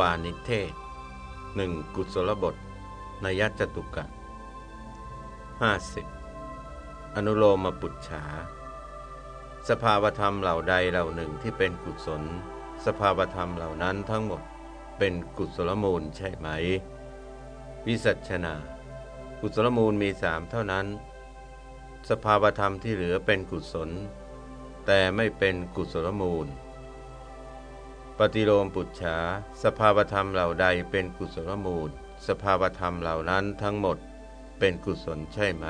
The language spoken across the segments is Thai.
วานิเทศหนึ่งกุศลบทนยัจตุกะห้าสิบอนุโลมปุจฉา สภาวธรรมเหล่าใดเหล่าหนึ่งที่เป็นกุศล สภาวธรรมเหล่านั้นทั้งหมดเป็นกุศลมูลใช่ไหม วิสัชนา กุศลมูลมีสามเท่านั้น สภาวธรรมที่เหลือเป็นกุศล แต่ไม่เป็นกุศลมูล ปฏิโลมปุจฉาสภาวธรรมเหล่าใดเป็นกุศลมูล สภาวธรรมเหล่านั้นทั้งหมดเป็นกุศลใช่ไหม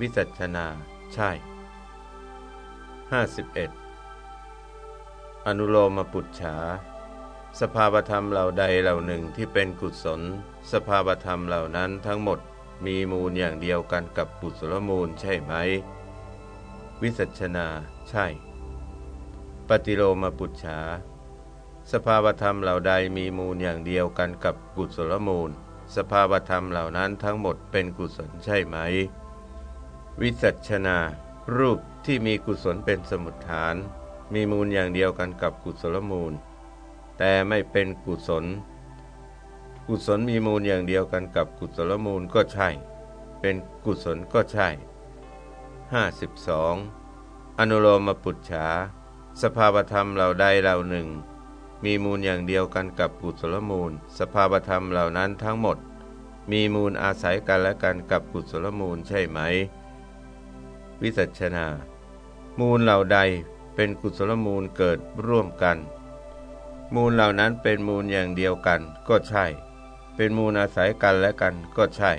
วิสัชนา ใช่ 51 อนุโลมปุจฉาสภาวธรรมเหล่าใดเหล่าหนึ่งที่เป็นกุศล สภาวธรรมเหล่านั้นทั้งหมดมีมูลอย่างเดียวกันกับกุศลมูลใช่ไหม วิสัชนา ใช่ ปฏิโลมปุจฉา สภาวธรรมเหล่าใดมีมูลอย่างเดียวกันกับกุศลมูล สภาวธรรมเหล่านั้นทั้งหมดเป็นกุศลใช่ไหม วิสัชนา รูปที่มีกุศลเป็นสมุดฐาน มีมูลอย่างเดียวกันกับกุศลมูล แต่ไม่เป็นกุศล กุศลมีมูลอย่างเดียวกันกับกุศลมูลก็ใช่ เป็นกุศลก็ใช่ 52 อนุโลมปุจฉา สภาวธรรมเหล่าใดเหล่าหนึ่ง มีมูลอย่างเดียวกันกับกุศลมูล สภาวธรรมเหล่านั้นทั้งหมด มีมูลอาศัยกันและกันกับกุศลมูลใช่ไหม วิสัชนา มูลเหล่าใดเป็นกุศลมูลเกิดร่วมกัน มูลเหล่านั้นเป็นมูลอย่างเดียวกันก็ใช่ เป็นมูลอาศัยกันและกันก็ใช่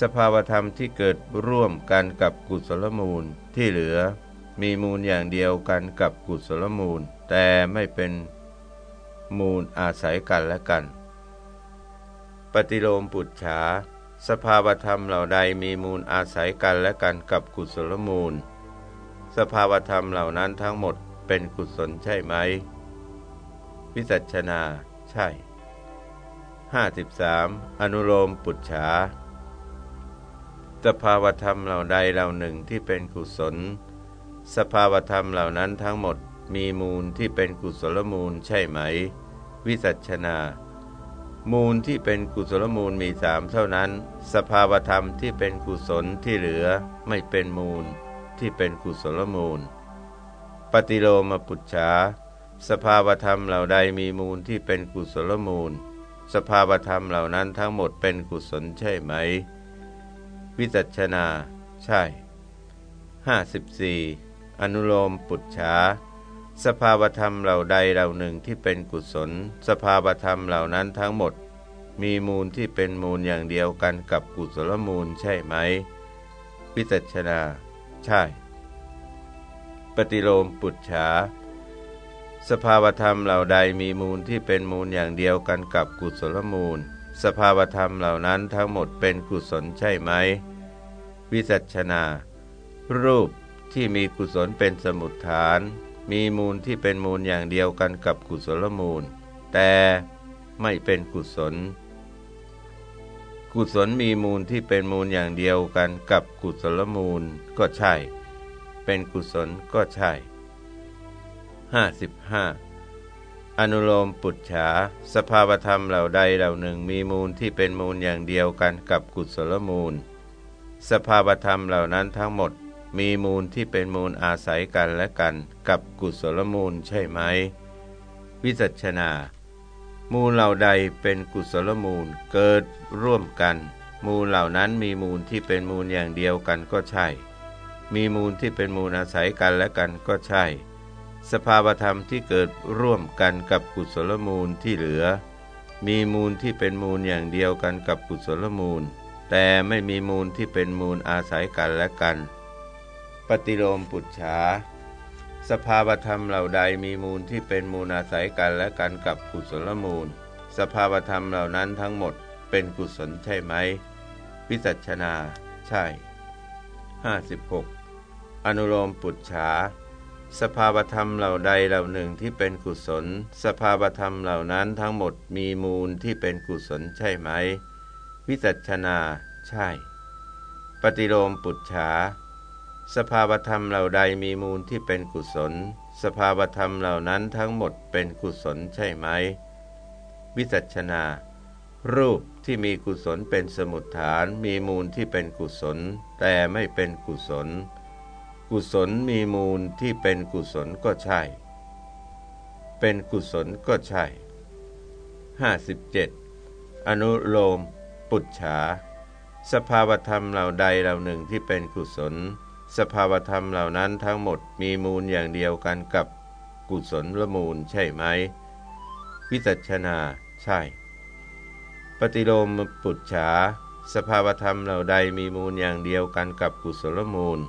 สภาวธรรมที่เกิดร่วมกันกับกุศลมูลที่เหลือ มีมูลอย่างเดียวกันกับกุศลมูล แต่ไม่เป็นมูลอาศัยกันและกัน ปฏิโลมปุจฉา สภาวธรรมเหล่าใดมีมูลอาศัยกันและกันกับกุศลมูล สภาวธรรมเหล่านั้นทั้งหมดเป็นกุศลใช่ไหม วิสัชนา ใช่ 53. อนุโลมปุจฉา สภาวธรรมเหล่าใดเหล่าหนึ่งที่เป็นกุศล สภาวธรรมเหล่านั้นทั้งหมดมีมูลที่เป็นกุศลมูลใช่ไหม วิสัชนา มูลที่เป็นกุศลมูลมีสามเท่านั้น สภาวธรรมที่เป็นกุศลที่เหลือไม่เป็นมูลที่เป็นกุศลมูล ปฏิโลมปุจฉาสภาวธรรมเหล่าใดมีมูลที่เป็นกุศลมูล สภาวธรรมเหล่านั้นทั้งหมดเป็นกุศลใช่ไหม วิจัชนา ใช่ 54. อนุโลมปุจฉาสภาวธรรมเหล่าใดเหล่าหนึ่งที่เป็นกุศล สภาวธรรมเหล่านั้นทั้งหมด มีมูลที่เป็นมูลอย่างเดียวกันกับกุศลมูลใช่ไหมวิจัชนา ใช่ ปฏิโลมปุจฉาสภาวธรรมเหล่าใดมีมูลที่เป็นมูลอย่างเดียวกันกับกุศลมูล สภาวธรรมเหล่านั้นทั้งหมดเป็นกุศลใช่ไหมวิจัชนา รูป ที่มีกุศลเป็นสมุดฐาน มีมูลที่เป็นมูลอย่างเดียวกันกับกุศลมูล แต่ไม่เป็นกุศล กุศลมีมูลที่เป็นมูลอย่างเดียวกันกับกุศลมูลก็ใช่ เป็นกุศลก็ใช่ 55 อนุโลมปุจฉาสภาวธรรมเหล่าใดเหล่าหนึ่งมีมูลที่เป็นมูลอย่างเดียวกันกับกุศลมูล สภาวธรรมเหล่านั้นทั้งหมด มีมูลที่เป็นมูลอาศัยกันและกันกับกุศลมูลใช่ไหม วิจัชนา มูลเหล่าใดเป็นกุศลมูลเกิดร่วมกัน มูลเหล่านั้นมีมูลที่เป็นมูลอย่างเดียวกันก็ใช่ มีมูลที่เป็นมูลอาศัยกันและกันก็ใช่ สภาวธรรมที่เกิดร่วมกันกับกุศลมูลที่เหลือ มีมูลที่เป็นมูลอย่างเดียวกันกับกุศลมูล แต่ไม่มีมูลที่เป็นมูลอาศัยกันและกัน ปฏิโลมปุจฉา สภาวธรรมเหล่าใดมีมูลที่เป็นมูลอาศัยกันและกันกับกุศลมูล สภาวธรรมเหล่านั้นทั้งหมดเป็นกุศลใช่ไหมวิจัชนา ใช่ 56 อนุโลมปุจฉา สภาวธรรมเหล่าใดเหล่าหนึ่งที่เป็นกุศล สภาวธรรมเหล่านั้นทั้งหมดมีมูลที่เป็นกุศลใช่ไหม วิจัชนา ใช่ ปฏิโลมปุจฉา สภาวธรรมเหล่าใดมีมูลที่เป็นกุศล สภาวธรรมเหล่านั้นทั้งหมดเป็นกุศลใช่ไหม วิสัชนา รูปที่มีกุศลเป็นสมุดฐานมีมูลที่เป็นกุศล แต่ไม่เป็นกุศล กุศลมีมูลที่เป็นกุศลก็ใช่ เป็นกุศลก็ใช่ 57. อนุโลม ปุจฉา สภาวธรรมเหล่าใดเหล่าหนึ่งที่เป็นกุศล สภาวธรรมเหล่านั้นทั้งหมดมีมูลอย่างเดียวกันกับกุศลละมูลใช่ไหม วิจัชนาใช่ ปฏิโลมปุจฉา สภาวธรรมเหล่าใดมีมูลอย่างเดียวกันกับกุศลมูล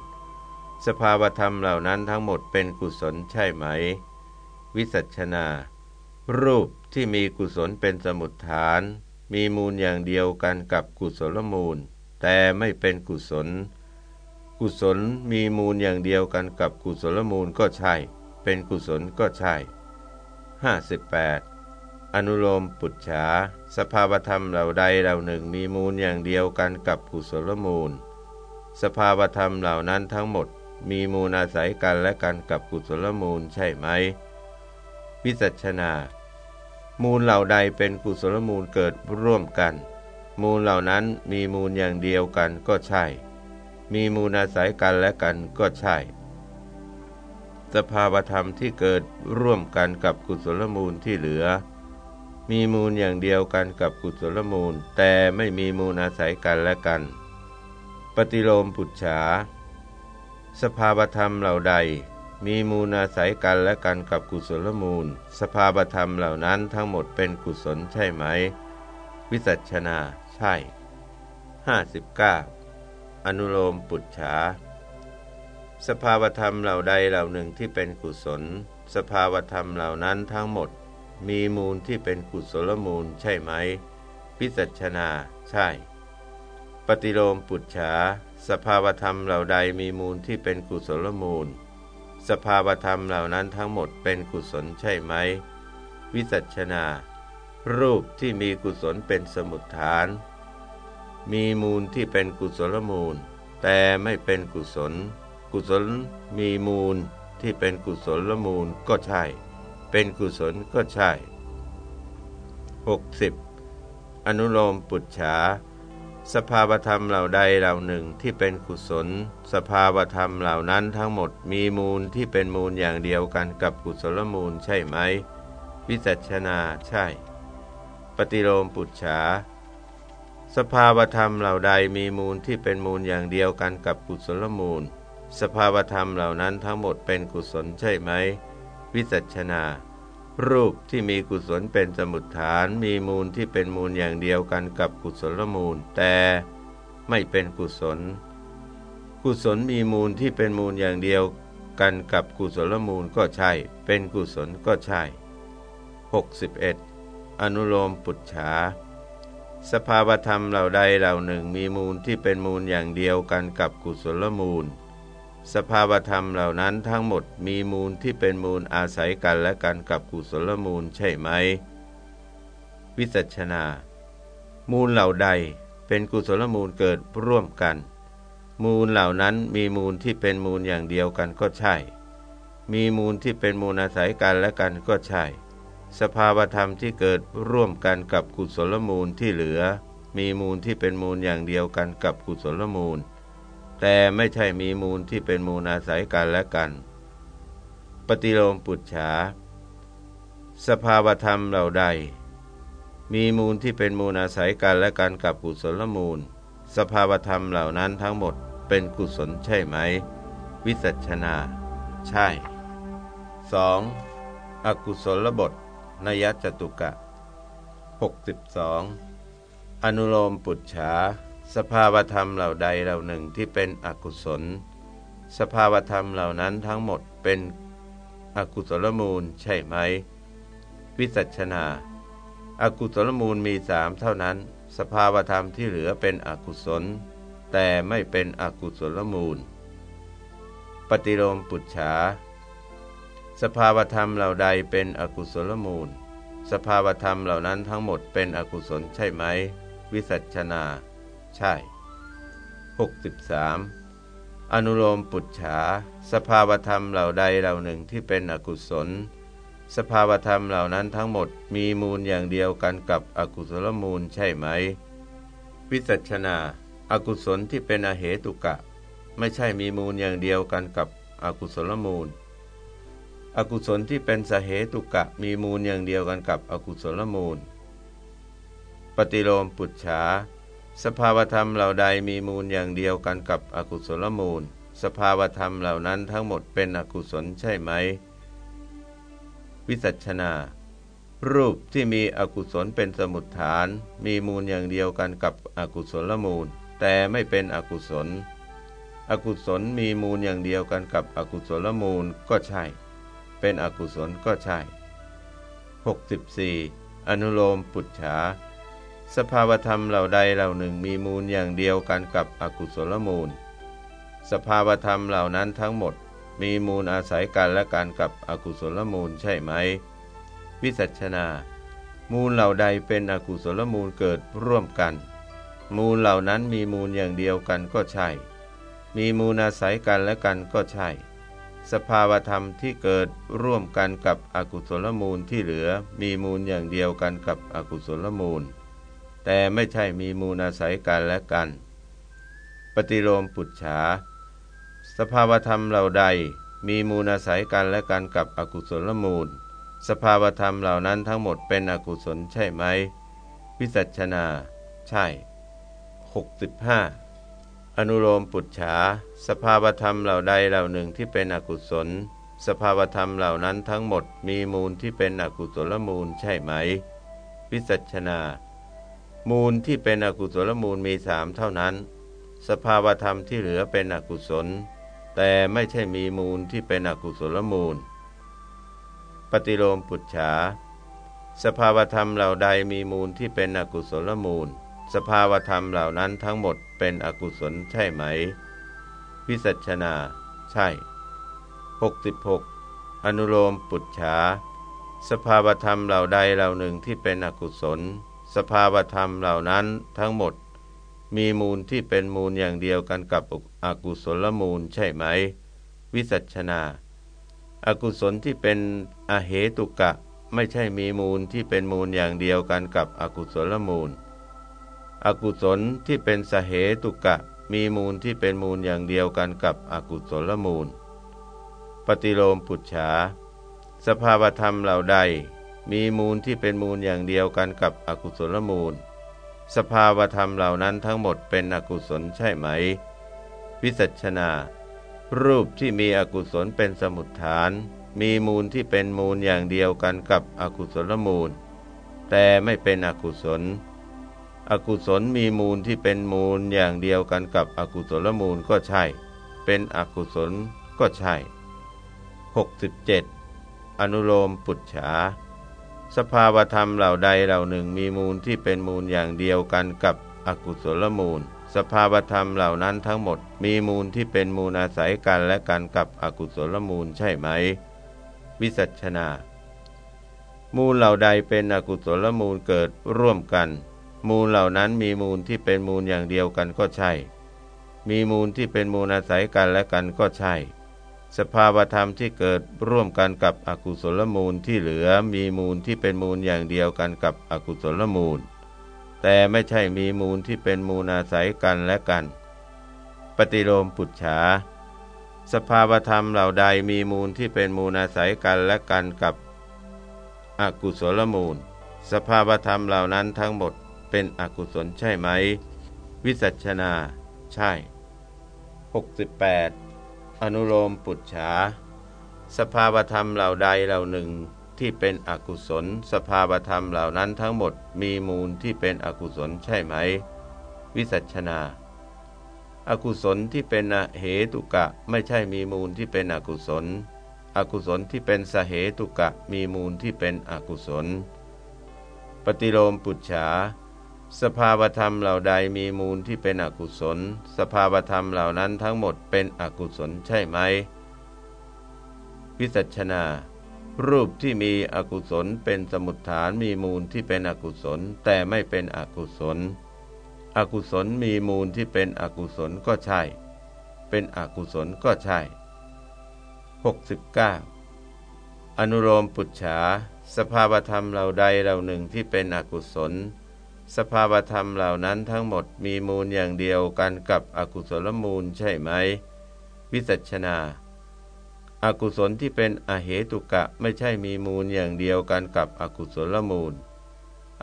สภาวธรรมเหล่านั้นทั้งหมดเป็นกุศลใช่ไหม วิสัชนา รูปที่มีกุศลเป็นสมุดฐาน มีมูลอย่างเดียวกันกับกุศลมูล แต่ไม่เป็นกุศล กุศลมีมูลอย่างเดียวกันกับกุศลมูลก็ใช่ เป็นกุศลก็ใช่ 58. อนุโลมปุจฉา สภาวธรรมเหล่าใดเหล่าหนึ่งมีมูลอย่างเดียวกันกับกุศลมูล สภาวธรรมเหล่านั้นทั้งหมด มีมูลอาศัยกันและกันกับกุศลมูลใช่ไหม วิจัชนา มูลเหล่าใดเป็นกุศลมูลเกิดร่วมกัน มูลเหล่านั้นมีมูลอย่างเดียวกันก็ใช่ มีมูลอาศัยกันและกันก็ใช่ สภาวธรรมที่เกิดร่วมกันกับกุศลมูลที่เหลือ มีมูลอย่างเดียวกันกับกุศลมูล แต่ไม่มีมูลอาศัยกันและกัน ปฏิโลมปุจฉา สภาวธรรมเหล่าใด มีมูลอาศัยกันและกันกับกุศลมูล สภาพธรรมเหล่านั้นทั้งหมดเป็นกุศลใช่ไหม วิสัชนาใช่ 59 อนุโลมปุจฉา สภาวธรรมเหล่าใดเหล่าหนึ่งที่เป็นกุศล สภาวธรรมเหล่านั้นทั้งหมด มีมูลที่เป็นกุศลมูลใช่ไหมวิสัชนา ใช่ ปฏิโลมปุจฉา สภาวธรรมเหล่าใดมีมูลที่เป็นกุศลมูล สภาวธรรมเหล่านั้นทั้งหมดเป็นกุศลใช่ไหม วิสัชนา รูปที่มีกุศลเป็นสมุดฐาน มีมูลที่เป็นกุศลมูล แต่ไม่เป็นกุศล กุศลมีมูลที่เป็นกุศลละมูลก็ใช่ เป็นกุศลก็ใช่ 60. อนุโลมปุจฉา สภาวธรรมเหล่าใดเหล่าหนึ่งที่เป็นกุศล สภาวธรรมเหล่านั้นทั้งหมดมีมูลที่เป็นมูลอย่างเดียวกันกับกุศลมูลใช่ไหม วิจัชนาใช่ ปฏิโลมปุจฉา สภาวธรรมเหล่าใดมีมูลที่เป็นมูลอย่างเดียวกันกับกุศลมูล สภาวธรรมเหล่านั้นทั้งหมดเป็นกุศลใช่ไหม วิจัชนา รูปที่มีกุศลเป็นสมุดฐานมีมูลที่เป็นมูลอย่างเดียวกันกับกุศลมูล แต่ไม่เป็นกุศล กุศลมีมูลที่เป็นมูลอย่างเดียวกันกับกุศลมูลก็ใช่ เป็นกุศลก็ใช่ 61. อนุโลมปุจฉา สภาวธรรมเหล่าใดเหล่าหนึ่งมีมูลที่เป็นมูลอย่างเดียวกันกับกุศลมูล สภาวธรรมเหล่านั้นทั้งหมดมีมูลที่เป็นมูลอาศัยกันและกันกับกุศลมูลใช่ไหม วิสัชนา มูลเหล่าใดเป็นกุศลมูลเกิดร่วมกัน มูลเหล่านั้นมีมูลที่เป็นมูลอย่างเดียวกันก็ใช่ มีมูลที่เป็นมูลอาศัยกันและกันก็ใช่ สภาวธรรมที่เกิดร่วมกันกับกุศลมูลที่เหลือ มีมูลที่เป็นมูลอย่างเดียวกันกับกุศลมูล แต่ไม่ใช่มีมูลที่เป็นมูลอาศัยกันและกัน ปฏิโลมปุจฉา สภาวธรรมเหล่าใด มีมูลที่เป็นมูลอาศัยกันและกันกับกุศลมูล สภาวธรรมเหล่านั้นทั้งหมดเป็นกุศลใช่ไหม วิสัชนา ใช่ 2. อกุศลบท นยจตุกะ 62 อนุโลมปุจฉา สภาวธรรมเหล่าใดเหล่าหนึ่งที่เป็นอกุศล สภาวธรรมเหล่านั้นทั้งหมดเป็นอกุศลมูลใช่ไหม วิสัชนาอากุศลมูลมีสามเท่านั้น สภาวธรรมที่เหลือเป็นอกุศล แต่ไม่เป็นอกุศลมูล ปฏิโลมปุจฉา สภาวธรรมเหล่าใดเป็นอกุศลมูล สภาวธรรมเหล่านั้นทั้งหมดเป็นอกุศลใช่ไหม วิสัชนา ใช่ 63. อนุโลมปุจฉา สภาวธรรมเหล่าใดเหล่าหนึ่งที่เป็นอกุศล สภาวธรรมเหล่านั้นทั้งหมดมีมูลอย่างเดียวกันกับอกุศลมูลใช่ไหม วิจัชนา อกุศลที่เป็นอเหตุกะ ไม่ใช่มีมูลอย่างเดียวกันกับอกุศลมูล อกุศลที่เป็นสเหตุกะมีมูลอย่างเดียวกันกับอกุศลมูล ปฏิโลมปุจฉา สภาวธรรมเหล่าใดมีมูลอย่างเดียวกันกับอกุศลมูล สภาวธรรมเหล่านั้นทั้งหมดเป็นอกุศลใช่ไหม วิสัชนา รูปที่มีอกุศลเป็นสมุดฐาน มีมูลอย่างเดียวกันกับอกุศลมูล แต่ไม่เป็นอกุศล อกุศลมีมูลอย่างเดียวกันกับอกุศลมูลก็ใช่ เป็นอกุศลก็ใช่ 64 อนุโลมปุจฉา สภาวธรรมเหล่าใดเหล่าหนึ่งมีมูลอย่างเดียวกันกับอกุศลมูล สภาวธรรมเหล่านั้นทั้งหมดมีมูลอาศัยกันและกันกับอกุศลมูลใช่ไหม วิสัชนา มูลเหล่าใดเป็นอกุศลมูลเกิดร่วมกัน มูลเหล่านั้นมีมูลอย่างเดียวกันก็ใช่ มีมูลอาศัยกันและกันก็ใช่ สภาวธรรมที่เกิดร่วมกันกับอกุศลมูลที่เหลือมีมูลอย่างเดียวกันกับอกุศลมูล แต่ไม่ใช่มีมูลอาศัยกันและกัน ปฏิโลมปุจฉา สภาวธรรมเหล่าใดมีมูลอาศัยกันและกันกับอกุศลมูล สภาวธรรมเหล่านั้นทั้งหมดเป็นอกุศลใช่ไหมวิสัชนา ใช่ 65 อนุโลมปุจฉา สภาวธรรมเหล่าใดเหล่าหนึ่งที่เป็นอกุศล สภาวธรรมเหล่านั้นทั้งหมดมีมูลที่เป็นอกุศลมูลใช่ไหม วิสัชนา มูลที่เป็นอกุศลมูลมีสามเท่านั้น สภาวธรรมที่เหลือเป็นอกุศล แต่ไม่ใช่มีมูลที่เป็นอกุศลมูล ปฏิโลมปุจฉา สภาวธรรมเหล่าใดมีมูลที่เป็นอกุศลมูล สภาวธรรมเหล่านั้นทั้งหมดเป็นอกุศลใช่ไหม วิสัชนา ใช่ 66 อนุโลมปุจฉา สภาวธรรมเหล่าใดเหล่าหนึ่งที่เป็นอกุศล สภาวธรรมเหล่านั้นทั้งหมด มีมูลที่เป็นมูลอย่างเดียวกันกับอกุศลมูลใช่ไหม วิสัชนาอากุศลที่เป็นอเหตุกะ ไม่ใช่มีมูลที่เป็นมูลอย่างเดียวกันกับอกุศลมูล อกุศลที่เป็นสเหตุกะ มีมูลที่เป็นมูลอย่างเดียวกันกับอกุศลมูล ปฏิโลมปุจฉา สภาวธรรมเหล่าใด มีมูลที่เป็นมูลอย่างเดียวกันกับอกุศลมูล สภาวธรรมเหล่านั้นทั้งหมดเป็นอกุศลใช่ไหม วิสัชนา รูปที่มีอกุศลเป็นสมุดฐาน มีมูลที่เป็นมูลอย่างเดียวกันกับอกุศลมูล แต่ไม่เป็นอกุศล อกุศลมีมูลที่เป็นมูลอย่างเดียวกันกับอกุศลมูลก็ใช่ เป็นอกุศลก็ใช่ 67 อนุโลมปุจฉา สภาวธรรมเหล่าใดเหล่าหนึ่งมีมูลที่เป็นมูลอย่างเดียวกันกับอกุศลมูล สภาวธรรมเหล่านั้นทั้งหมด มีมูลที่เป็นมูลอาศัยกันและกันกับอกุศลมูลใช่ไหม วิสัชนา มูลเหล่าใดเป็นอกุศลมูลเกิดร่วมกัน มูลเหล่านั้นมีมูลที่เป็นมูลอย่างเดียวกันก็ใช่ มีมูลที่เป็นมูลอาศัยกันและกันก็ใช่ สภาวธรรมที่เกิดร่วมกันกับอกุศลมูลที่เหลือมีมูลที่เป็นมูลอย่างเดียวกันกับอกุศลมูล แต่ไม่ใช่มีมูลที่เป็นมูลอาศัยกันและกัน ปฏิโลมปุจฉาสภาวธรรมเหล่าใดมีมูลที่เป็นมูลอาศัยกันและกันกับอกุศลมูล สภาวธรรมเหล่านั้นทั้งหมด เป็นอกุศลใช่ไหม วิสัชนา ใช่ 68 อนุโลมปุจฉา สภาวธรรมเหล่าใดเหล่าหนึ่งที่เป็นอกุศล สภาวธรรมเหล่านั้นทั้งหมดมีมูลที่เป็นอกุศลใช่ไหม วิสัชนาอากุศลที่เป็นเหตุกะไม่ใช่มีมูลที่เป็นอกุศล อกุศลที่เป็นสเหตุกะมีมูลที่เป็นอกุศล ปฏิโลมปุจฉา สภาวธรรมเหล่าใดมีมูลที่เป็นอกุศล สภาวธรรมเหล่านั้นทั้งหมดเป็นอกุศลใช่ไหม วิสัชนา รูปที่มีอกุศลเป็นสมุดฐานมีมูลที่เป็นอกุศลแต่ไม่เป็นอกุศล อกุศลมีมูลที่เป็นอกุศลก็ใช่ เป็นอกุศลก็ใช่ 69 อนุโลมปุจฉา สภาวธรรมเหล่าใดเหล่าหนึ่งที่เป็นอกุศล สภาวธรรมเหล่านั้นทั้งหมดมีมูลอย่างเดียวกันกับอกุศลมูลใช่ไหม วิสัชนาอากุศลที่เป็นอเหตุกะไม่ใช่มีมูลอย่างเดียวกันกับอกุศลมูล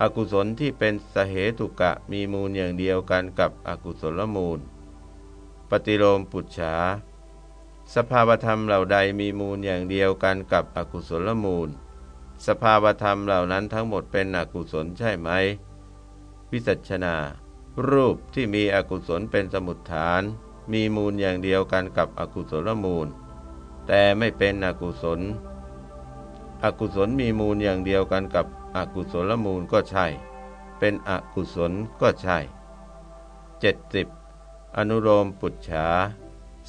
อกุศลที่เป็นสเหตุกะมีมูลอย่างเดียวกันกับอกุศลมูล ปฏิโลมปุจฉาสภาวธรรมเหล่าใดมีมูลอย่างเดียวกันกับอกุศลมูล สภาวธรรมเหล่านั้นทั้งหมดเป็นอกุศลใช่ไหม วิสัชนา รูปที่มีอกุศลเป็นสมุดฐาน มีมูลอย่างเดียวกันกับอกุศลมูล แต่ไม่เป็นอกุศล อกุศลมีมูลอย่างเดียวกันกับอกุศลมูลก็ใช่ เป็นอกุศลก็ใช่ 70. อนุโลมปุจฉา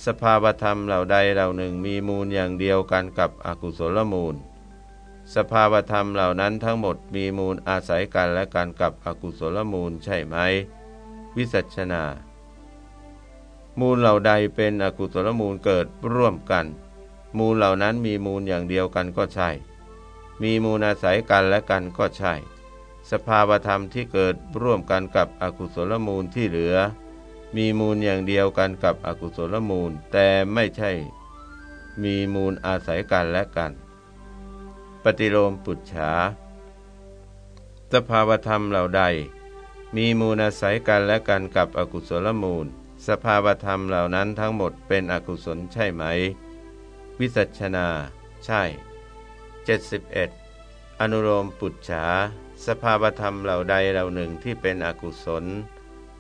สภาวธรรมเหล่าใดเหล่าหนึ่งมีมูลอย่างเดียวกันกับอกุศลมูล สภาวธรรมเหล่านั้นทั้งหมดมีมูลอาศัยกันและกันกับอกุศลมูลใช่ไหม วิสัชนา มูลเหล่าใดเป็นอกุศลมูลเกิดร่วมกัน มูลเหล่านั้นมีมูลอย่างเดียวกันก็ใช่ มีมูลอาศัยกันและกันก็ใช่ สภาวธรรมที่เกิดร่วมกันกับอกุศลมูลที่เหลือ มีมูลอย่างเดียวกันกับอกุศลมูล แต่ไม่ใช่ มีมูลอาศัยกันและกัน ปฏิโลมปุจฉา สภาวธรรมเหล่าใด มีมูลอาศัยกันและกันกับอกุศลมูล สภาวธรรมเหล่านั้นทั้งหมดเป็นอกุศลใช่ไหม วิสัชนา ใช่ 71 อนุโลมปุจฉา สภาวธรรมเหล่าใดเหล่าหนึ่งที่เป็นอกุศล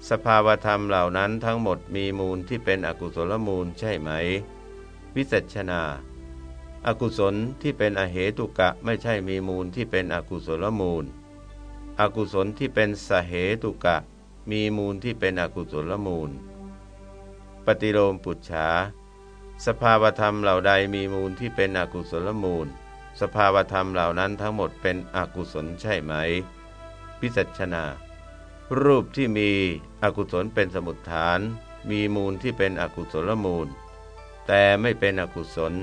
สภาวธรรมเหล่านั้นทั้งหมดมีมูลที่เป็นอกุศลมูลใช่ไหม วิสัชนา อกุศลที่เป็นอเหตุกะไม่ใช่มีมูลที่เป็นอกุศลมูล อกุศลที่เป็นสเหตุกะ มีมูลที่เป็นอกุศลมูล ปฏิโลมปุจฉา สภาวธรรมเหล่าใดมีมูลที่เป็นอกุศลมูล สภาวธรรมเหล่านั้นทั้งหมดเป็นอกุศลใช่ไหม พิจัชนา รูปที่มีอกุศลเป็นสมุดฐาน มีมูลที่เป็นอกุศลมูล แต่ไม่เป็นอกุศล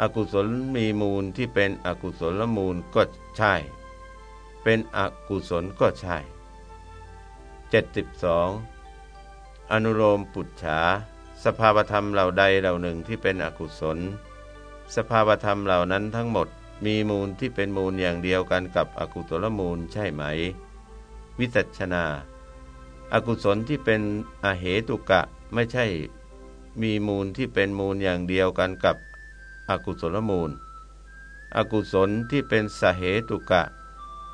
อกุศลมีมูลที่เป็นอกุศลมูลก็ใช่ เป็นอกุศลก็ใช่ 72 อนุโลมปุจฉา สภาวธรรมเหล่าใดเหล่าหนึ่งที่เป็นอกุศล สภาวธรรมเหล่านั้นทั้งหมดมีมูลที่เป็นมูลอย่างเดียวกันกับอกุศลมูลใช่ไหม วิจัชนา อกุศลที่เป็นอเหตุกะไม่ใช่มีมูลที่เป็นมูลอย่างเดียวกันกับ อกุศลมูล อกุศลที่เป็นสเหตุกะ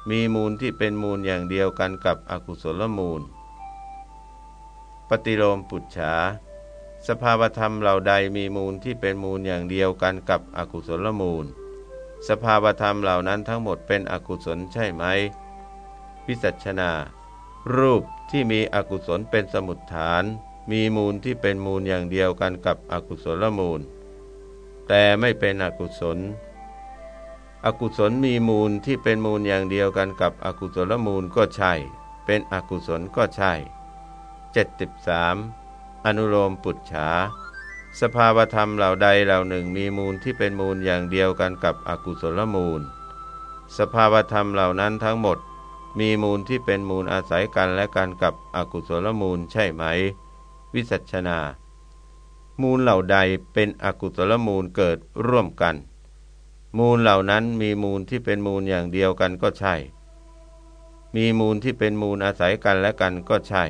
มีมูลที่เป็นมูลอย่างเดียวกันกับอกุศลมูล ปฏิโลมปุจฉา สภาวธรรมเหล่าใดมีมูลที่เป็นมูลอย่างเดียวกันกับอกุศลมูล สภาวธรรมเหล่านั้นทั้งหมดเป็นอกุศลใช่ไหมวิสัชนา รูปที่มีอกุศลเป็นสมุดฐาน มีมูลที่เป็นมูลอย่างเดียวกันกับอกุศลมูล แต่ไม่เป็นอกุศล อกุศลมีมูลที่เป็นมูลอย่างเดียวกันกับอกุศลมูลก็ใช่ เป็นอกุศลก็ใช่ 73 อนุโลมปุจฉา สภาวธรรมเหล่าใดเหล่าหนึ่งมีมูลที่เป็นมูลอย่างเดียวกันกับอกุศลมูล สภาวธรรมเหล่านั้นทั้งหมดมีมูลที่เป็นมูลอาศัยกันและกันกับอกุศลมูลใช่ไหม วิสัชนา มูลเหล่าใดเป็นอกุศลมูลเกิดร่วมกัน มูลเหล่านั้นมีมูลที่เป็นมูลอย่างเดียวกันก็ใช่ มีมูลที่เป็นมูลอาศัยกันและกันก็ใช่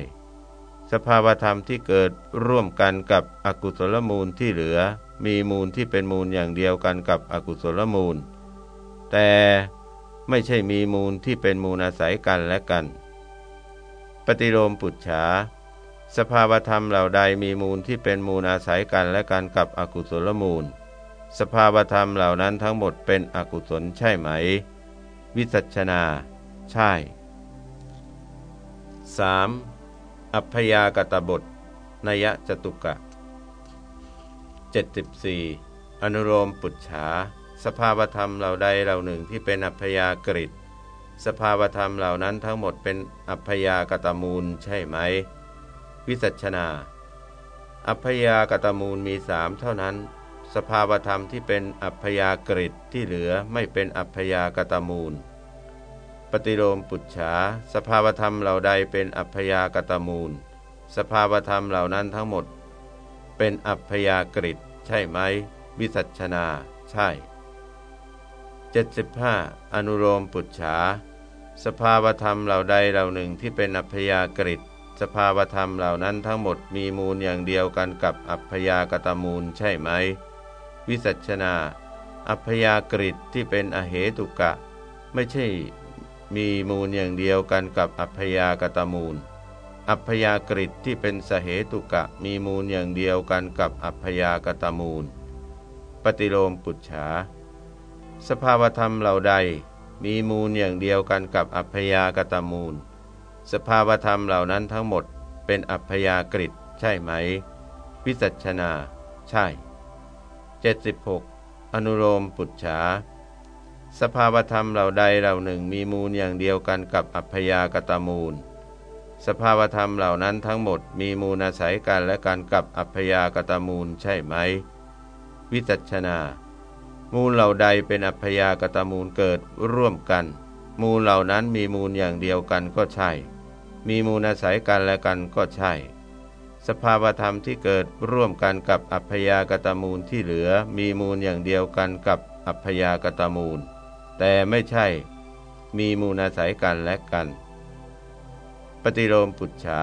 สภาวธรรมที่เกิดร่วมกันกับอกุศลมูลที่เหลือ มีมูลที่เป็นมูลอย่างเดียวกันกับอกุศลมูล แต่ไม่ใช่มีมูลที่เป็นมูลอาศัยกันและกัน ปฏิโลมปุจฉา สภาวธรรมเหล่าใดมีมูลที่เป็นมูลอาศัยกันและกันกับอกุศลมูล สภาวธรรมเหล่านั้นทั้งหมดเป็นอกุศลใช่ไหม วิสัชนา ใช่ 3. อัพยากตบทนยจตุกะ 74 อนุโลมปุจฉา สภาวธรรมเหล่าใดเหล่าหนึ่งที่เป็นอัพยากฤิตสภาวธรรมเหล่านั้นทั้งหมดเป็นอัพยากตมูลใช่ไหม วิสัชนา อัพยากตมูลมีสามเท่านั้น สภาวธรรมที่เป็นอัพยากฤิที่เหลือไม่เป็นอัพยากตมูล ปฏิโลมปุจฉาสภาวธรรมเหล่าใดเป็นอัพยากตมูล สภาวธรรมเหล่านั้นทั้งหมด เป็นอัพยากฤิใช่ไหม วิสัชนา ใช่75อนุโลมปุจฉาสภาวธรรมเหล่าใดเหล่าหนึ่งที่เป็นอัพยากฤิ สภาวธรรมเหล่านั้นทั้งหมดมีมูลอย่างเดียวกันกับอัพยากตมูลใช่ไหม วิสัชนา อัพยากฤิที่เป็นอเหตุกะ ไม่ใช่มีมูลอย่างเดียวกันกับอัพยากตมูล อัพยากฤิที่เป็นสเหตุกะมีมูลอย่างเดียวกันกับอัพยากตมูล ปฏิโลมปุจฉา สภาวธรรมเหล่าใดมีมูลอย่างเดียวกันกับอัพยากตมูล สภาวธรรมเหล่านั้นทั้งหมดเป็นอัพยากฤิใช่ไหม วิสัชนา ใช่ 76 อนุโลมปุจฉา สภาวธรรมเหล่าใดเหล่าหนึ่งมีมูลอย่างเดียวกันกับอัพยากตมูล สภาวธรรมเหล่านั้นทั้งหมดมีมูลอาศัยกันและกันกับอัพยากตมูลใช่ไหม วิจัชนา มูลเหล่าใดเป็นอัพยากตมูลเกิดร่วมกัน มูลเหล่านั้นมีมูลอย่างเดียวกันก็ใช่ มีมูลอาศัยกันและกันก็ใช่ สภาวธรรมที่เกิดร่วมกันกับอัพยากตมูลที่เหลือมีมูลอย่างเดียวกันกับอัพยากตมูล แต่ไม่ใช่ มีมูลอาศัยกันและกัน ปฏิโลมปุจฉา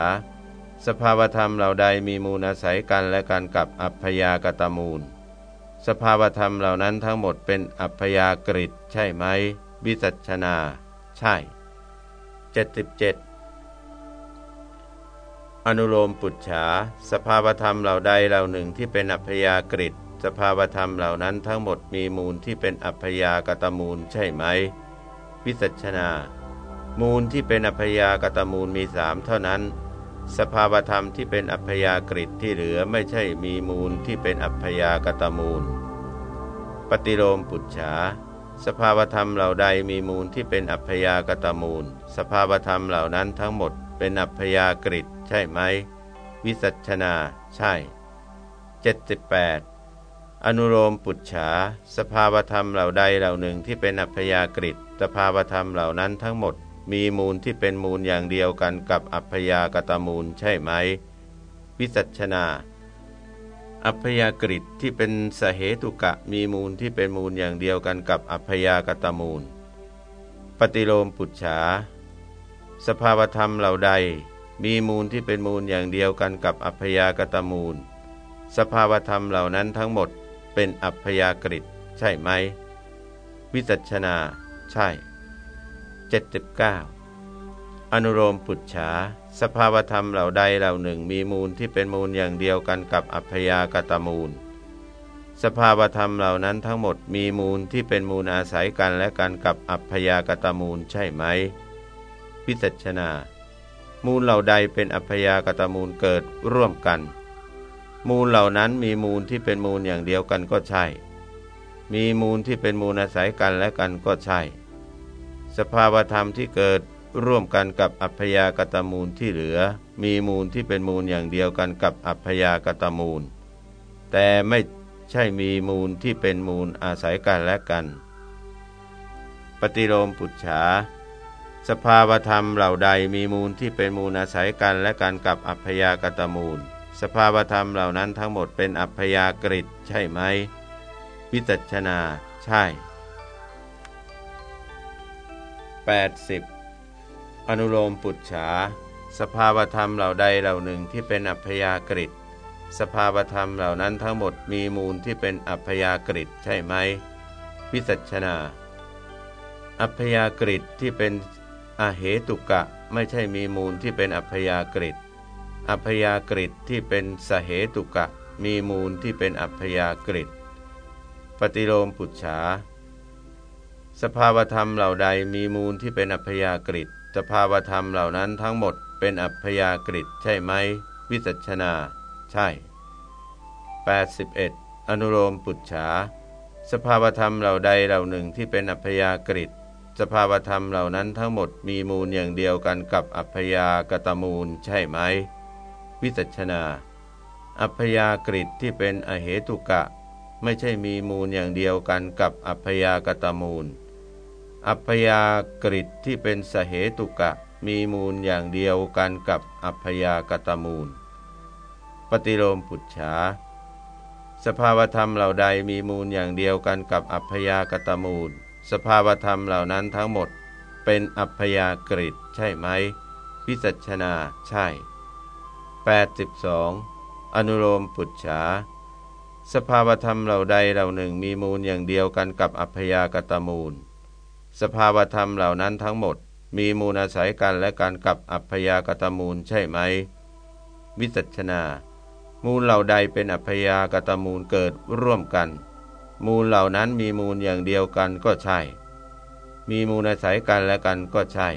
สภาวธรรมเหล่าใดมีมูลอาศัยกันและกันกับอัพยากตมูล สภาวธรรมเหล่านั้นทั้งหมดเป็นอัพยากฤิใช่ไหมวิสัชนา ใช่ 77 อนุโลมปุจฉา สภาวธรรมเหล่าใดเหล่าหนึ่งที่เป็นอัพยากฤิสภาวธรรมเหล่านั้นทั้งหมดมีมูลที่เป็นอัพยากตมูลใช่ไหม วิสัชนา มูลที่เป็นอัพยากตมูลมีสามเท่านั้น สภาวธรรมที่เป็นอัพยากฤิที่เหลือไม่ใช่มีมูลที่เป็นอัพยากตมูล ปฏิโลมปุจฉา สภาวธรรมเหล่าใดมีมูลที่เป็นอัพยากตมูล สภาวธรรมเหล่านั้นทั้งหมด เป็นอัพยากฤิใช่ไหม วิสัชนา ใช่ 78 อนุโลมปุจฉา สภาวธรรมเหล่าใดเหล่าหนึ่งที่เป็นอัพยากฤิสภาวธรรมเหล่านั้นทั้งหมด มีมูลที่เป็นมูลอย่างเดียวกันกับอัพยากตมูลใช่ไหม วิสัชนาอัพยากฤิที่เป็นสเหตุกะมีมูลที่เป็นมูลอย่างเดียวกันกับอัพยากตมูล ปฏิโลมปุจฉา สภาวธรรมเหล่าใด มีมูลที่เป็นมูลอย่างเดียวกันกับอัพยากตมูล สภาวธรรมเหล่านั้นทั้งหมดเป็นอัพยากฤิใช่ไหม วิจัชนา ใช่ 79 อนุโลมปุจฉาสภาวธรรมเหล่าใดเหล่าหนึ่งมีมูลที่เป็นมูลอย่างเดียวกันกับอัพยากตมูล สภาวธรรมเหล่านั้นทั้งหมดมีมูลที่เป็นมูลอาศัยกันและกันกับอัพยากตมูลใช่ไหม พิจัชนา มูลเหล่าใดเป็นอัพยากตมูลเกิดร่วมกัน มูลเหล่านั้นมีมูลที่เป็นมูลอย่างเดียวกันก็ใช่ มีมูลที่เป็นมูลอาศัยกันและกันก็ใช่ สภาวธรรมที่เกิดร่วมกันกับอัพยากตมูลที่เหลือ มีมูลที่เป็นมูลอย่างเดียวกันกับอัพยากตมูล แต่ไม่ใช่มีมูลที่เป็นมูลอาศัยกันและกัน ปฏิโลมปุจฉา สภาวธรรมเหล่าใดมีมูลที่เป็นมูลอาศัยกันและกันกับอัพยากตมูล สภาวธรรมเหล่านั้นทั้งหมดเป็นอัพยากฤิใช่ไหม วิจัชนา ใช่ 80 อนุโลมปุจฉา สภาวธรรมเหล่าใดเหล่าหนึ่งที่เป็นอัพยากฤิสภาวธรรมเหล่านั้นทั้งหมดมีมูลที่เป็นอัพยากฤิใช่ไหม วิสัชนา อัพยากฤิที่เป็น อเหตุกะไม่ใช่มีมูลที่เป็นอัพยากฤิอัพยากฤิที่เป็นสเหตุกะ มีมูลที่เป็นอัพยากฤิปฏิโลมปุจฉา สภาวธรรมเหล่าใดมีมูลที่เป็นอัพยากฤิสภาวธรรมเหล่านั้นทั้งหมดเป็นอัพยากฤิใช่ไหม วิจัชนา ใช่ 81 อนุโลมปุจฉา สภาวธรรมเหล่าใดเหล่าหนึ่งที่เป็นอัพยากฤิ สภาวธรรมเหล่านั้นทั้งหมดมีมูลอย่างเดียวกันกับอัพยากตมูลใช่ไหม วิจัชนา อัพยากฤิที่เป็นอเหตุกะ ไม่ใช่มีมูลอย่างเดียวกันกับอัพยากตมูล อัพยากฤิที่เป็นสเหตุกะ มีมูลอย่างเดียวกันกับอัพยากตมูล ปฏิโลมปุจฉาสภาวธรรมเหล่าใดมีมูลอย่างเดียวกันกับอัพยากตมูล สภาวธรรมเหล่านั้นทั้งหมดเป็นอัพยากฤิใช่ไหม วิสัชนาใช่ 82 อนุโลมปุจฉา สภาวธรรมเหล่าใดเหล่าหนึ่งมีมูลอย่างเดียวกันกับอัพยากตมูล สภาวธรรมเหล่านั้นทั้งหมดมีมูลอาศัยกันและกันกับอัพยากตมูลใช่ไหม วิจัชนา มูลเหล่าใดเป็นอัพยากตมูลเกิดร่วมกัน มูลเหล่านั้นมีมูลอย่างเดียวกันก็ใช่ มีมูลอาศัยกันและกันก็ใช่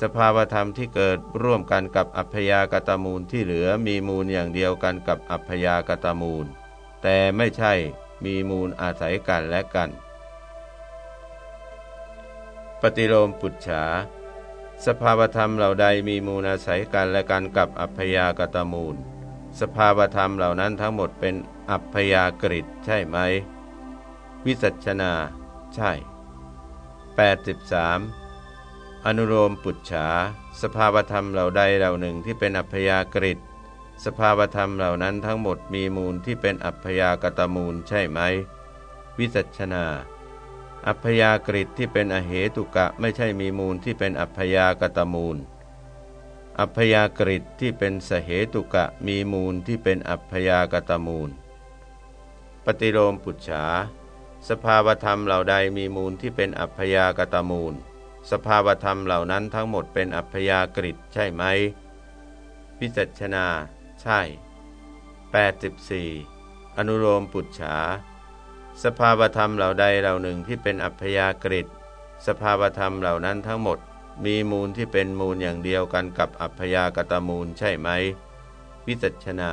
สภาวธรรมที่เกิดร่วมกันกับอัพยากตมูลที่เหลือมีมูลอย่างเดียวกันกับอัพยากตมูล แต่ไม่ใช่มีมูลอาศัยกันและกัน ปฏิโลมปุจฉา สภาวธรรมเหล่าใดมีมูลอาศัยกันและกันกับอัพยากตมูล สภาวธรรมเหล่านั้นทั้งหมดเป็นอัพยากฤิใช่ไหม วิสัชนา ใช่ 83 อนุโลมปุจฉา สภาวธรรมเหล่าใดเหล่าหนึ่งที่เป็นอัพยากฤิสภาวธรรมเหล่านั้นทั้งหมดมีมูลที่เป็นอัพยากตมูลใช่ไหม วิสัชนา อัพยากฤิที่เป็นอเหตุกะไม่ใช่มีมูลที่เป็นอัพยากตมูล อัพยากฤิที่เป็นสเหตุกะมีมูลที่เป็นอัพยากตมูล ปฏิโลมปุจฉา สภาวธรรมเหล่าใดมีมูลที่เป็นอัพยากตมูล สภาวธรรมเหล่านั้นทั้งหมดเป็นอัพยากฤิใช่ไหมพิจัชนา ใช่ 84 อนุโลมปุจฉา สภาวธรรมเหล่าใดเหล่าหนึ่งที่เป็นอัพยากฤิสภาวธรรมเหล่านั้นทั้งหมดมีมูลที่เป็นมูลอย่างเดียวกันกับอัพยากตมูลใช่ไหมวิจัชนา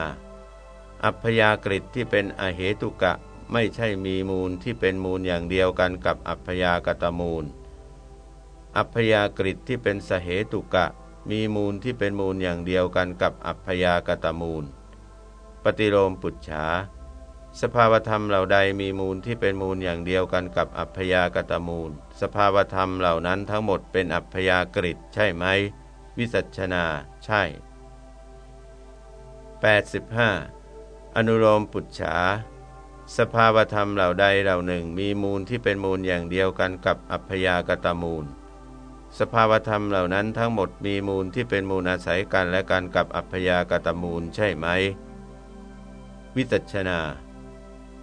อัพยากฤิที่เป็นอเหตุกะ ไม่ใช่มีมูลที่เป็นมูลอย่างเดียวกันกับอัพยากตมูล อัพยากฤิที่เป็นสเหตุกะ มีมูลที่เป็นมูลอย่างเดียวกันกับอัพยากตมูล ปฏิโลมปุจฉา สภาวธรรมเหล่าใดมีมูลที่เป็นมูลอย่างเดียวกันกับอัพยากตมูล สภาวธรรมเหล่านั้นทั้งหมดเป็นอัพยากฤิใช่ไหม วิสัชนา ใช่ 85อนุโลมปุจฉา สภาวธรรมเหล่าใดเหล่าหนึ่งมีมูลที่เป็นมูลอย่างเดียวกันกับอัพยากตมูล สภาวธรรมเหล่านั้นทั้งหมดมีมูลที่เป็นมูลอาศัยกันและกันกับอัพยากตมูลใช่ไหม วิจัชนา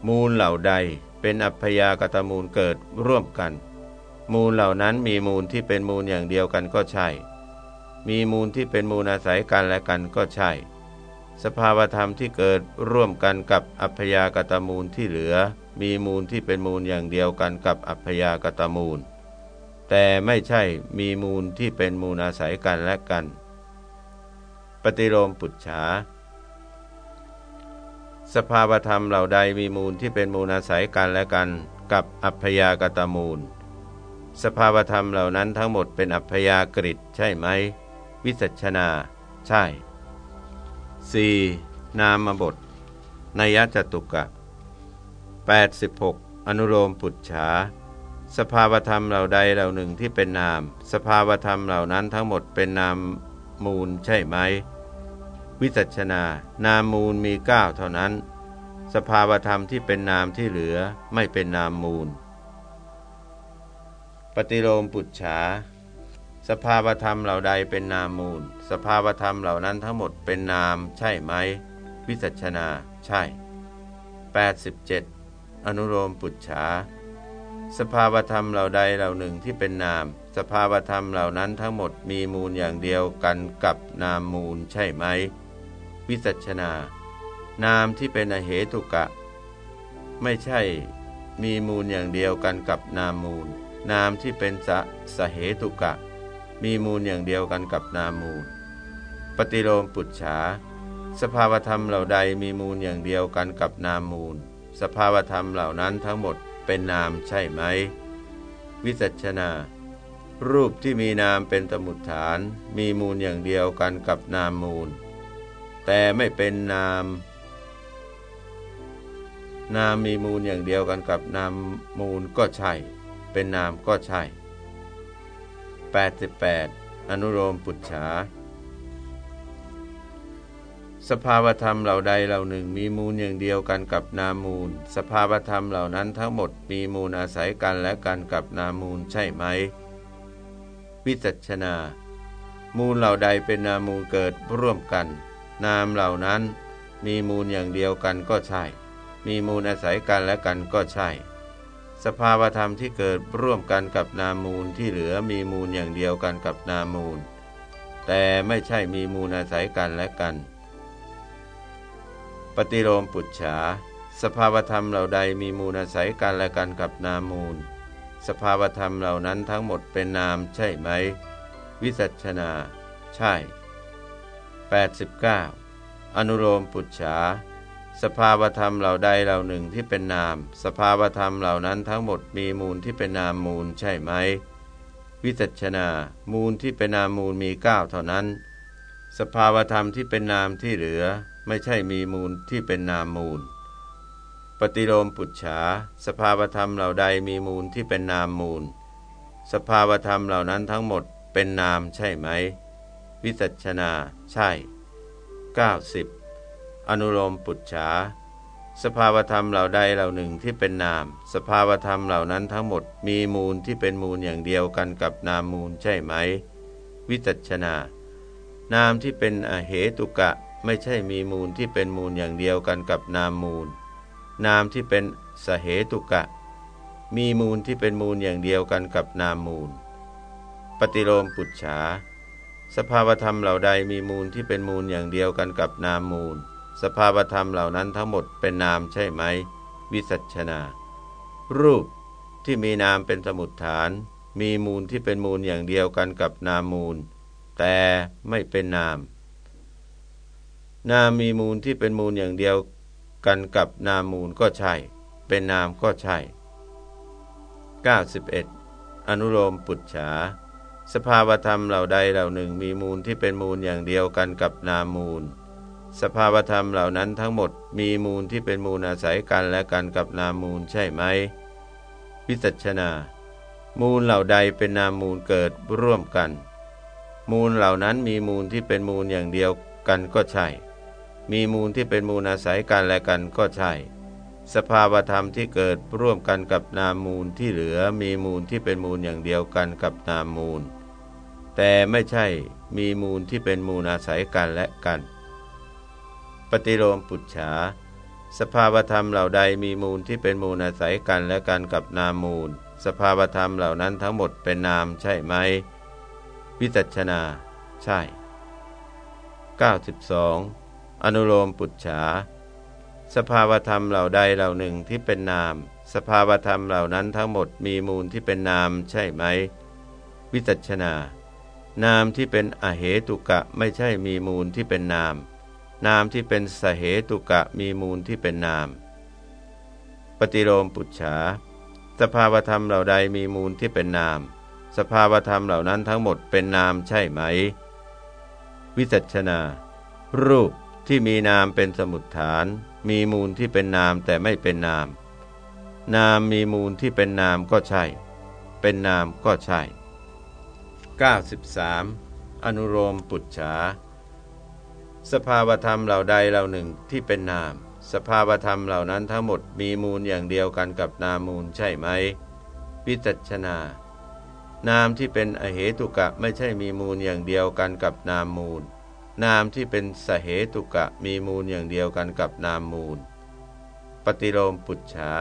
มูลเหล่าใดเป็นอัพยากตมูลเกิดร่วมกัน มูลเหล่านั้นมีมูลที่เป็นมูลอย่างเดียวกันก็ใช่ มีมูลที่เป็นมูลอาศัยกันและกันก็ใช่ สภาวธรรมที่เกิดร่วมกันกับอัพยากตมูลที่เหลือ มีมูลที่เป็นมูลอย่างเดียวกันกับอัพยากตมูล แต่ไม่ใช่มีมูลที่เป็นมูลอาศัยกันและกัน ปฏิโลมปุจฉาสภาวธรรมเหล่าใดมีมูลที่เป็นมูลอาศัยกันและกัน กับอัพยากตมูล สภาวธรรมเหล่านั้นทั้งหมดเป็นอัพยากฤิใช่ไหม วิสัชนา ใช่ 4. นามบทนยจตุกะ 86 อนุโลมปุจฉาสภาวธรรมเหล่าใดเหล่าหนึ่งที่เป็นนาม สภาวธรรมเหล่านั้นทั้งหมดเป็นนามมูลใช่ไหม วิจัชนา นามมูลมีเก้าเท่านั้น สภาวธรรมที่เป็นนามที่เหลือไม่เป็นนามมูล ปฏิโลมปุจฉา สภาวธรรมเหล่าใดเป็นนามมูล สภาวธรรมเหล่านั้นทั้งหมดเป็นนามใช่ไหม วิจัชนา ใช่ 87 อนุโลมปุจฉา สภาวธรรมเหล่าใดเหล่าหนึ่งที่เป็นนาม สภาวธรรมเหล่านั้นทั้งหมดมีมูลอย่างเดียวกันกับนามมูลใช่ไหม วิสัชนา นามที่เป็นอเหตุกะ ไม่ใช่ มีมูลอย่างเดียวกันกับนามมูล นามที่เป็นสะสเหตุกะ มีมูลอย่างเดียวกันกับนามูล ปฏิโลมปุจฉา สภาวธรรมเหล่าใดมีมูลอย่างเดียวกันกับนามูล สภาวธรรมเหล่านั้นทั้งหมดเป็นนามใช่ไหม วิสัชนา รูปที่มีนามเป็นสมุดฐาน มีมูลอย่างเดียวกันกับนามมูล แต่ไม่เป็นนาม นามมีมูลอย่างเดียวกันกับนามมูลก็ใช่ เป็นนามก็ใช่ 88 อนุโลมปุจฉา สภาวธรรมเหล่าใดเหล่าหนึ่งมีมูลอย่างเดียวกันกับนามูล สภาวธรรมเหล่านั้นทั้งหมดมีมูลอาศัยกันและกันกับนามูลใช่ไหม วิจัชนา มูลเหล่าใดเป็นนามูลเกิดร่วมกัน นามเหล่านั้นมีมูลอย่างเดียวกันก็ใช่ มีมูลอาศัยกันและกันก็ใช่ สภาวธรรมที่เกิดร่วมกันกับนามูลที่เหลือมีมูลอย่างเดียวกันกับนามูล แต่ไม่ใช่มีมูลอาศัยกันและกัน ปฏิโลมปุจฉา สภาวธรรมเหล่าใดมีมูลอาศัยกันและกันกับนามูล สภาวธรรมเหล่านั้นทั้งหมดเป็นนามใช่ไหม วิสัชนา ใช่ 89 อนุโลมปุจฉา สภาวธรรมเหล่าใดเหล่าหนึ่งที่เป็นนาม สภาวธรรมเหล่านั้นทั้งหมดมีมูลที่เป็นนามมูลใช่ไหม วิจัชนา มูลที่เป็นนามมูลมีเก้าเท่านั้น สภาวธรรมที่เป็นนามที่เหลือ ไม่ใช่มีมูลที่เป็นนามมูล ปฏิโลมปุจฉา สภาวธรรมเหล่าใดมีมูลที่เป็นนามมูล สภาวธรรมเหล่านั้นทั้งหมดเป็นนามใช่ไหม วิจัชนา ใช่ 90 อนุโลมปุจฉาสภาวธรรมเหล่าใดเหล่าหนึ่งที่เป็นนาม สภาวธรรมเหล่านั้นทั้งหมดมีมูลที่เป็นมูลอย่างเดียวกันกับนามมูลใช่ไหม วิจัชนา นามที่เป็นอเหตุกะไม่ใช่มีมูลที่เป็นมูลอย่างเดียวกันกับนามมูล นามที่เป็นสเหตุกะ มีมูลที่เป็นมูลอย่างเดียวกันกับนามมูล ปฏิโลมปุจฉาสภาวธรรมเหล่าใดมีมูลที่เป็นมูลอย่างเดียวกันกับนามมูล สภาวธรรมเหล่านั้นทั้งหมดเป็นนามใช่ไหม วิสัชนา รูปที่มีนามเป็นสมุดฐาน มีมูลที่เป็นมูลอย่างเดียวกันกับนามมูล แต่ไม่เป็นนาม นามมีมูลที่เป็นมูลอย่างเดียวกันกับนามมูลก็ใช่ เป็นนามก็ใช่ 91 อนุโลมปุจฉา สภาวธรรมเหล่าใดเหล่าหนึ่งมีมูลที่เป็นมูลอย่างเดียวกันกับนามมูล สภาวธรรมเหล่านั้นทั้งหมดมีมูลที่เป็นมูลอาศัยกันและกันกับนามมูลใช่ไหมวิจัชนา มูลเหล่าใดเป็นนามมูลเกิดร่วมกัน มูลเหล่านั้นมีมูลที่เป็นมูลอย่างเดียวกันก็ใช่ มีมูลที่เป็นมูลอาศัยกันและกันก็ใช่ สภาวธรรมที่เกิดร่วมกันกับนามมูลที่เหลือมีมูลที่เป็นมูลอย่างเดียวกันกับนามมูล แต่ไม่ใช่มีมูลที่เป็นมูลอาศัยกันและกัน ปฏิโลมปุจฉา สภาวธรรมเหล่าใดมีมูลที่เป็นมูลอาศัยกันและกันกับนามมูล สภาวธรรมเหล่านั้นทั้งหมดเป็นนามใช่ไหม วิจัชนา ใช่ 92 อนุโลมปุจฉา สภาวธรรมเหล่าใดเหล่าหนึ่งที่เป็นนาม สภาวธรรมเหล่านั้นทั้งหมดมีมูลที่เป็นนามใช่ไหม วิจัชนา นามที่เป็นอเหตุกะไม่ใช่มีมูลที่เป็นนาม นามที่เป็นสเหตุกะมีมูลที่เป็นนาม ปฏิโลมปุจฉา สภาวธรรมเหล่าใดมีมูลที่เป็นนาม สภาวธรรมเหล่านั้นทั้งหมดเป็นนามใช่ไหม วิจัชนา รูปที่มีนามเป็นสมุดฐาน มีมูลที่เป็นนามแต่ไม่เป็นนาม นามมีมูลที่เป็นนามก็ใช่ เป็นนามก็ใช่ 93 อนุโลมปุจฉา สภาวธรรมเหล่าใดเหล่าหนึ่งที่เป็นนาม สภาวธรรมเหล่านั้นทั้งหมดมีมูลอย่างเดียวกันกับนามูลใช่ไหมวิจัชนา นามที่เป็นอเหตุกะไม่ใช่มีมูลอย่างเดียวกันกับนามมูล นามที่เป็นสเหตุกะมีมูลอย่างเดียวกันกับนามมูล ปฏิโลมปุจฉา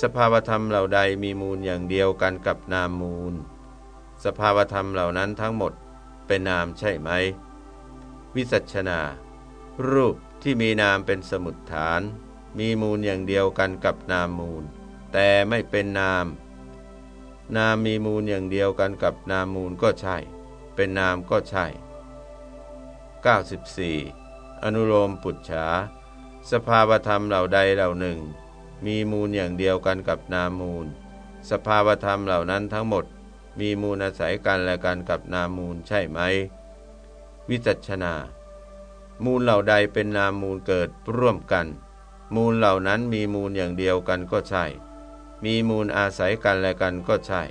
สภาวธรรมเหล่าใดมีมูลอย่างเดียวกันกับนามมูล สภาวธรรมเหล่านั้นทั้งหมดเป็นนามใช่ไหม วิสัชนา รูปที่มีนามเป็นสมุดฐาน มีมูลอย่างเดียวกันกับนามมูล แต่ไม่เป็นนาม นามมีมูลอย่างเดียวกันกับนามมูลก็ใช่ เป็นนามก็ใช่ 94 อนุโลมปุจฉาสภาวธรรมเหล่าใดเหล่าหนึ่ง มีมูลอย่างเดียวกันกับนามูล สภาวธรรมเหล่านั้นทั้งหมด มีมูลอาศัยกันและกันกับนามูลใช่ไหม วิจัชนา มูลเหล่าใดเป็นนามูลเกิดร่วมกัน มูลเหล่านั้นมีมูลอย่างเดียวกันก็ใช่ มีมูลอาศัยกันและกันก็ใช่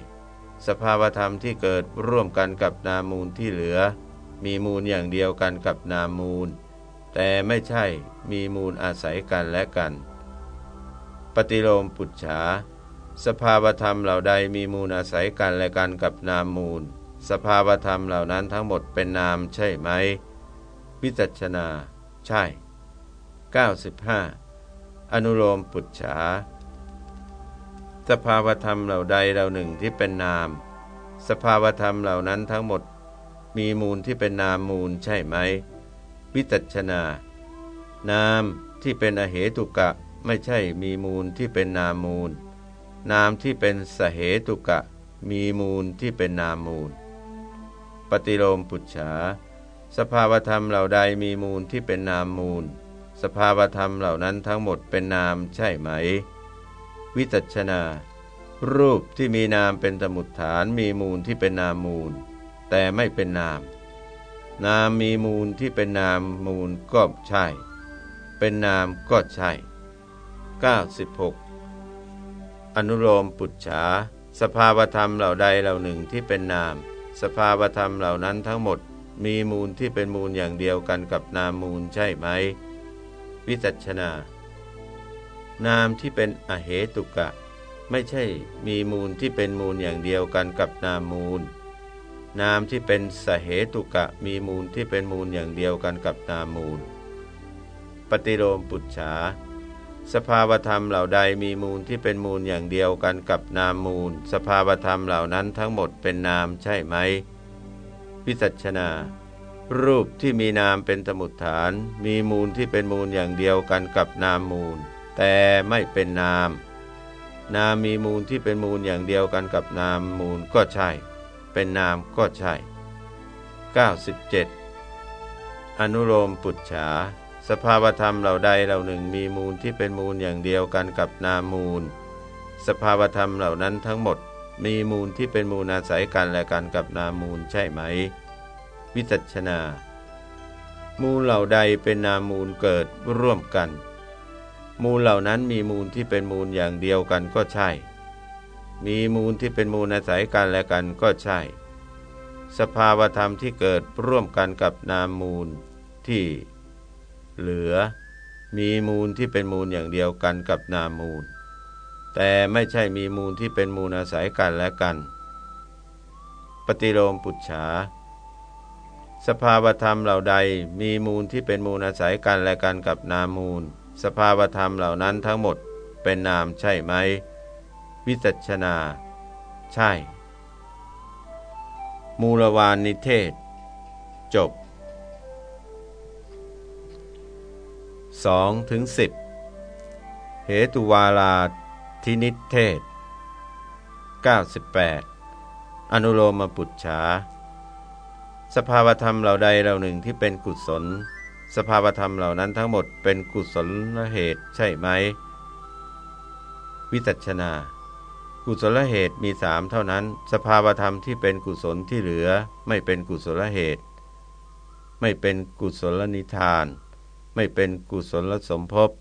สภาวธรรมที่เกิดร่วมกันกับนามูลที่เหลือ มีมูลอย่างเดียวกันกับนามูล แต่ไม่ใช่มีมูลอาศัยกันและกัน ปฏิโลมปุจฉาสภาวธรรมเหล่าใดมีมูลอาศัยกันและกันกับนามมูล สภาวธรรมเหล่านั้นทั้งหมดเป็นนามใช่ไหม วิจัชนา ใช่ 95 อนุโลมปุจฉา สภาวธรรมเหล่าใดเหล่าหนึ่งที่เป็นนาม สภาวธรรมเหล่านั้นทั้งหมดมีมูลที่เป็นนามมูลใช่ไหม วิจัชนา นามที่เป็นอเหตุกะไม่ใช่มีมูลที่เป็นนามมูล นามที่เป็นสเหตุกะมีมูลที่เป็นนามมูล ฏิโลมปุจฉา สภาวธรรมเหล่าใดมีมูลที่เป็นนามมูล สภาวธรรมเหล่านั้นทั้งหมดเป็นนามใช่ไหม วิจัชนา รูปที่มีนามเป็นสมุดฐานมีมูลที่เป็นนามมูล แต่ไม่เป็นนาม นามมีมูลที่เป็นนามมูลก็ใช่ เป็นนามก็ใช่ 96 อนุโลมปุจฉาสภาวธรรมเหล่าใดเหล่าหนึ่งที่เป็นนาม สภาวธรรมเหล่านั้นทั้งหมดมีมูลที่เป็นมูลอย่างเดียวกันกับนามมูลใช่ไหม วิจัชนา นามที่เป็นอเหตุกะ ไม่ใช่มีมูลที่เป็นมูลอย่างเดียวกันกับนามมูล นามที่เป็นสเหตุกะมีมูลที่เป็นมูลอย่างเดียวกันกับนามมูล ปฏิโลมปุจฉา สภาวธรรมเหล่าใดมีมูลที่เป็นมูลอย่างเดียวกันกับนามมูล สภาวธรรมเหล่านั้นทั้งหมดเป็นนามใช่ไหมวิจัชนา รูปที่มีนามเป็นสมุดฐาน มีมูลที่เป็นมูลอย่างเดียวกันกับนามมูล แต่ไม่เป็นนาม นามมีมูลที่เป็นมูลอย่างเดียวกันกับนามมูลก็ใช่ เป็นนามก็ใช่ 97 อนุโลมปุจฉา สภาวธรรมเหล่าใดเหล่าหนึ่งมีมูลที่เป็นมูลอย่างเดียวกันกับนามมูล สภาวธรรมเหล่านั้นทั้งหมดมีมูลที่เป็นมูลอาศัยกันและกันกับนามมูลใช่ไหม วิจัชนา มูลเหล่าใดเป็นนามูลเกิดร่วมกัน มูลเหล่านั้นมีมูลที่เป็นมูลอย่างเดียวกันก็ใช่ มีมูลที่เป็นมูลอาศัยกันและกันก็ใช่ สภาวธรรมที่เกิดร่วมกันกับนามมูลที่ เหลือ มีมูลที่เป็นมูลอย่างเดียวกันกับนามมูล แต่ไม่ใช่มีมูลที่เป็นมูลอาศัยกันและกัน ปฏิโลมปุจฉา สภาวธรรมเหล่าใดมีมูลที่เป็นมูลอาศัยกันและกันกับนามมูล สภาวธรรมเหล่านั้นทั้งหมดเป็นนามใช่ไหม วิจัชนา ใช่ มูลวานนิเทศ จบ 2ถึง10 เหตุวาลาทินิเทศ 98 อนุโลมปุจฉาสภาวธรรมเหล่าใดเหล่าหนึ่งที่เป็นกุศล สภาวธรรมเหล่านั้นทั้งหมดเป็นกุศลเหตุใช่ไหม วิจัชนา กุศลเหตุมีสามเท่านั้น สภาวธรรมที่เป็นกุศลที่เหลือ ไม่เป็นกุศลเหตุ ไม่เป็นกุศลนิทาน ไม่เป็นกุศลสมภพ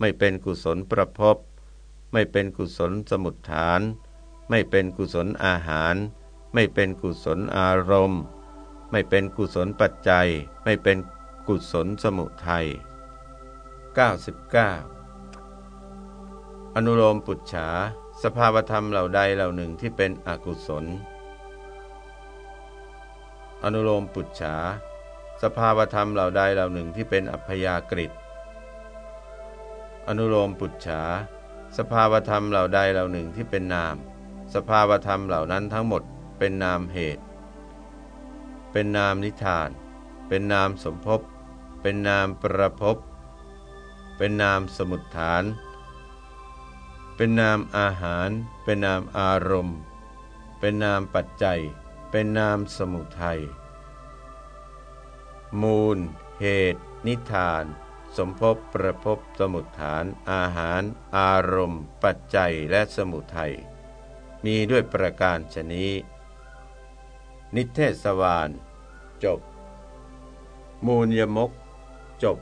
ไม่เป็นกุศลประภพไม่เป็นกุศลสมุทฐาน ไม่เป็นกุศลอาหาร ไม่เป็นกุศลอารมณ์ ไม่เป็นกุศลปัจจัย ไม่เป็นกุศลสมุทัย99 อนุโลมปุจฉา สภาวธรรมเหล่าใดเหล่าหนึ่งที่เป็นอกุศล อนุโลมปุจฉา สภาวธรรมเหล่าใดเหล่าหนึ่งที่เป็นอัพยากฤิอนุโลมปุจฉา สภาวธรรมเหล่าใดเหล่าหนึ่งที่เป็นนาม สภาวธรรมเหล่านั้นทั้งหมดเป็นนามเหตุ เป็นนามนิทาน เป็นนามสมภพ เป็นนามประภพ เป็นนามสมุดฐาน เป็นนามอาหาร เป็นนามอารมณ์ เป็นนามปัจจัย เป็นนามสมุทัย มูล เหตุ นิทาน สมภพประภพสมุทฐาน อาหาร อารมณ์ ปัจจัยและสมุทัยมีด้วยประการชนี้ นิเทศวานจบ มูลยมก จบ